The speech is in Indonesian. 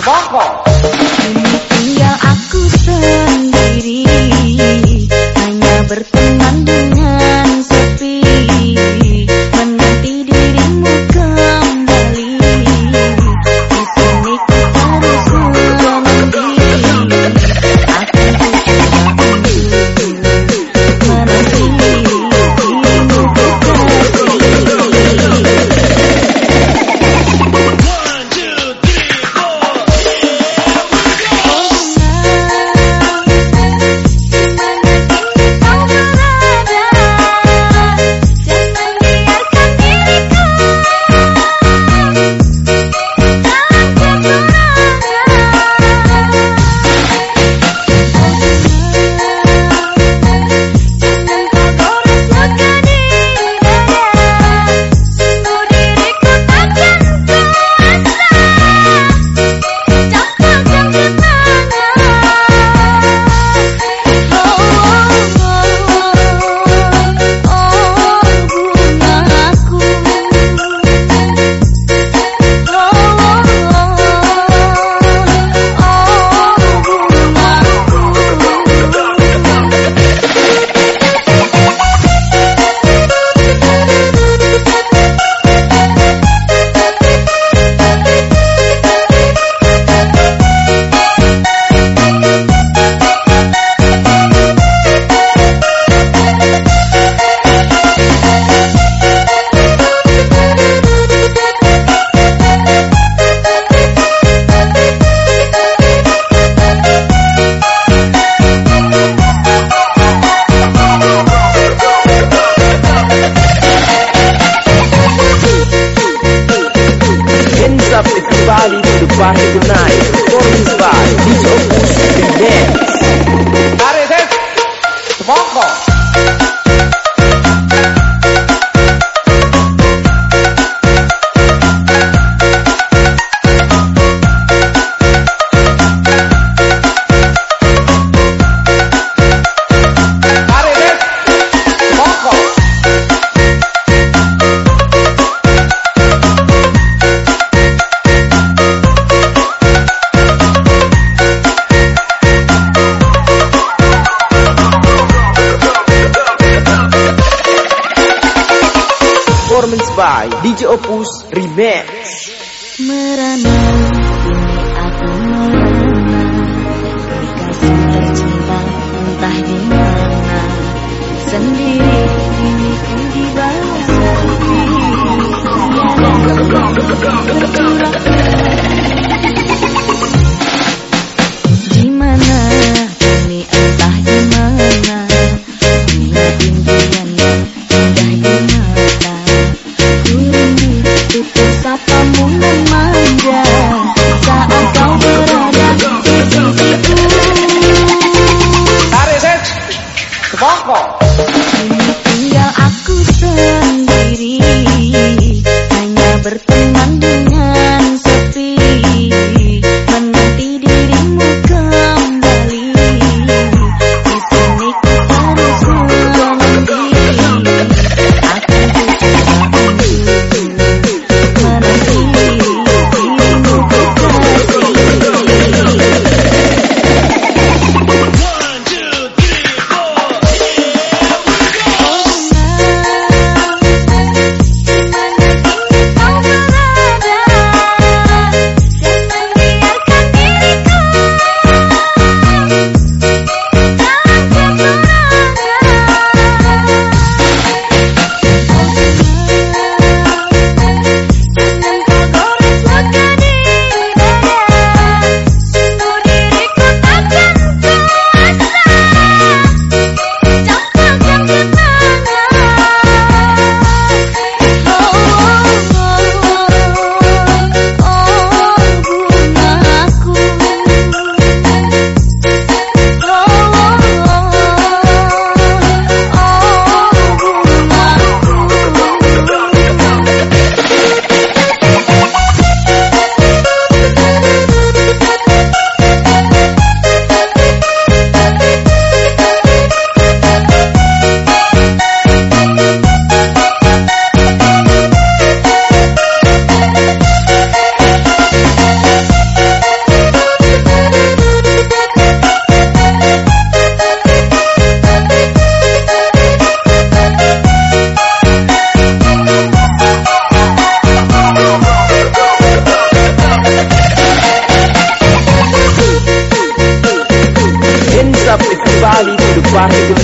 Siobhan Cole. are recognized. Performance by DJ Opus and Dance. Are you there? performance by DJ Opus Remix. Merana kini aku merana. Dikasih tercinta entah di mana. Sendiri ini ku dibawa bertenang